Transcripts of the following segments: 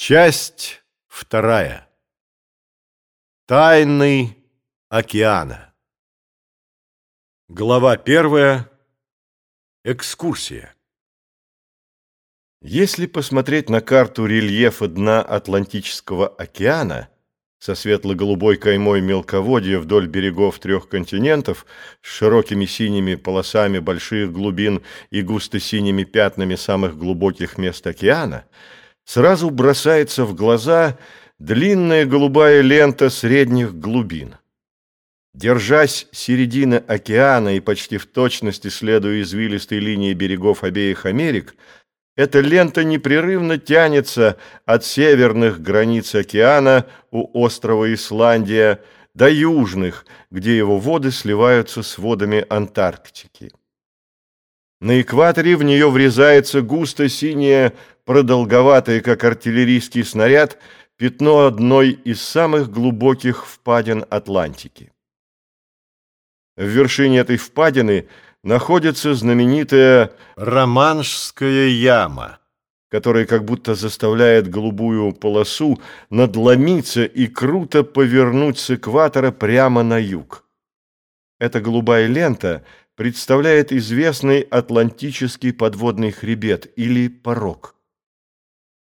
Часть вторая. Тайны океана. Глава первая. Экскурсия. Если посмотреть на карту рельефа дна Атлантического океана со светло-голубой каймой мелководья вдоль берегов трех континентов с широкими синими полосами больших глубин и густо-синими пятнами самых глубоких мест океана – сразу бросается в глаза длинная голубая лента средних глубин. Держась середины океана и почти в точности следуя извилистой линии берегов обеих Америк, эта лента непрерывно тянется от северных границ океана у острова Исландия до южных, где его воды сливаются с водами Антарктики. На экваторе в нее врезается густо синяя продолговатое, как артиллерийский снаряд, пятно одной из самых глубоких впадин Атлантики. В вершине этой впадины находится знаменитая Романшская яма, которая как будто заставляет голубую полосу надломиться и круто повернуть с экватора прямо на юг. Эта голубая лента представляет известный Атлантический подводный хребет или порог.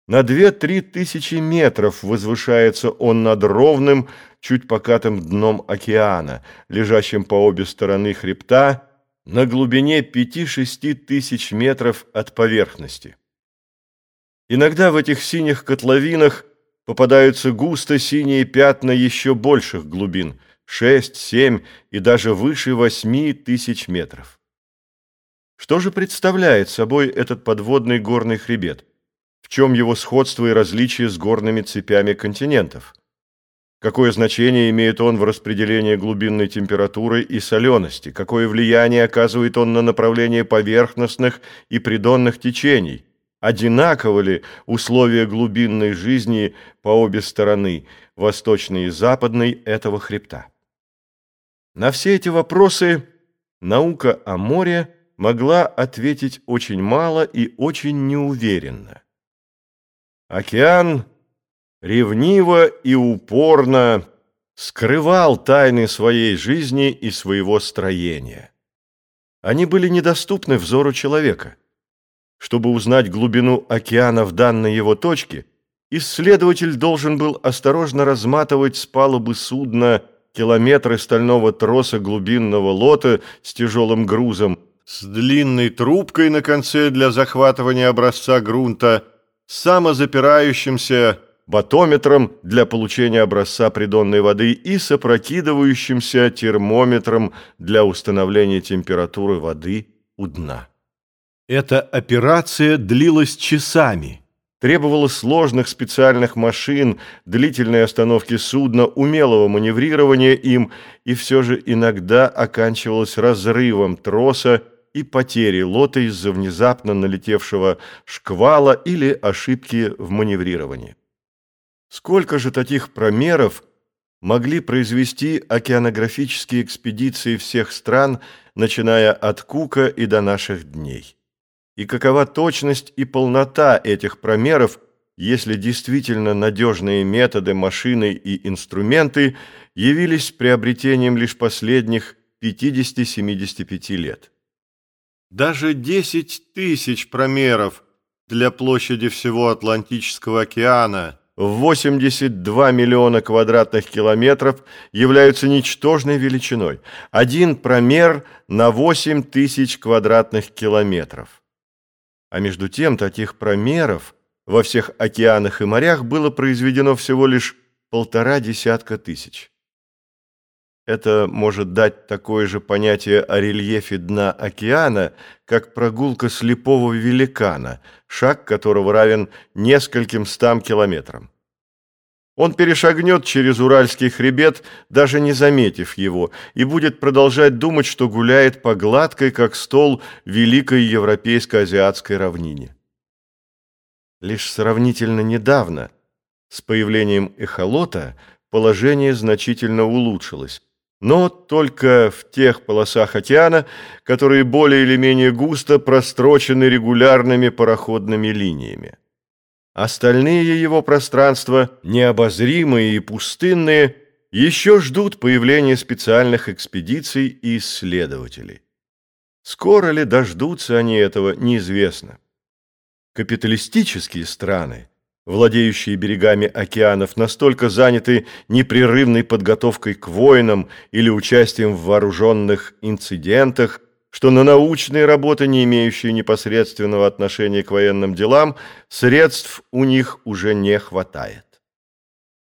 На две-три тысячи метров возвышается он над ровным, чуть покатым дном океана, лежащим по обе стороны хребта на глубине пяти-шести тысяч метров от поверхности. Иногда в этих синих котловинах попадаются густо синие пятна еще больших глубин – шесть, семь и даже выше восьми тысяч метров. Что же представляет собой этот подводный горный хребет? В чем его сходство и различие с горными цепями континентов? Какое значение имеет он в распределении глубинной температуры и солености? Какое влияние оказывает он на направление поверхностных и придонных течений? Одинаково ли условия глубинной жизни по обе стороны, восточной и западной, этого хребта? На все эти вопросы наука о море могла ответить очень мало и очень неуверенно. Океан ревниво и упорно скрывал тайны своей жизни и своего строения. Они были недоступны взору человека. Чтобы узнать глубину океана в данной его точке, исследователь должен был осторожно разматывать с палубы судна километры стального троса глубинного лота с тяжелым грузом, с длинной трубкой на конце для захватывания образца грунта – самозапирающимся батометром для получения образца придонной воды и с опрокидывающимся термометром для установления температуры воды у дна. Эта операция длилась часами, требовала сложных специальных машин, длительной остановки судна, умелого маневрирования им и все же иногда оканчивалась разрывом троса и потери лота из-за внезапно налетевшего шквала или ошибки в маневрировании. Сколько же таких промеров могли произвести океанографические экспедиции всех стран, начиная от Кука и до наших дней? И какова точность и полнота этих промеров, если действительно надежные методы, машины и инструменты явились приобретением лишь последних 50-75 лет? Даже 10 тысяч промеров для площади всего Атлантического океана в 82 миллиона квадратных километров являются ничтожной величиной. Один промер на 8 тысяч квадратных километров. А между тем таких промеров во всех океанах и морях было произведено всего лишь полтора десятка тысяч. Это может дать такое же понятие о рельефе дна океана, как прогулка слепого великана, шаг которого равен нескольким стам километрам. Он перешагнет через Уральский хребет, даже не заметив его, и будет продолжать думать, что гуляет по гладкой, как стол, великой европейско-азиатской равнине. Лишь сравнительно недавно, с появлением эхолота, положение значительно улучшилось но только в тех полосах океана, которые более или менее густо прострочены регулярными пароходными линиями. Остальные его пространства, необозримые и пустынные, еще ждут появления специальных экспедиций и исследователей. Скоро ли дождутся они этого, неизвестно. Капиталистические страны, владеющие берегами океанов, настолько заняты непрерывной подготовкой к войнам или участием в вооруженных инцидентах, что на научные работы, не имеющие непосредственного отношения к военным делам, средств у них уже не хватает.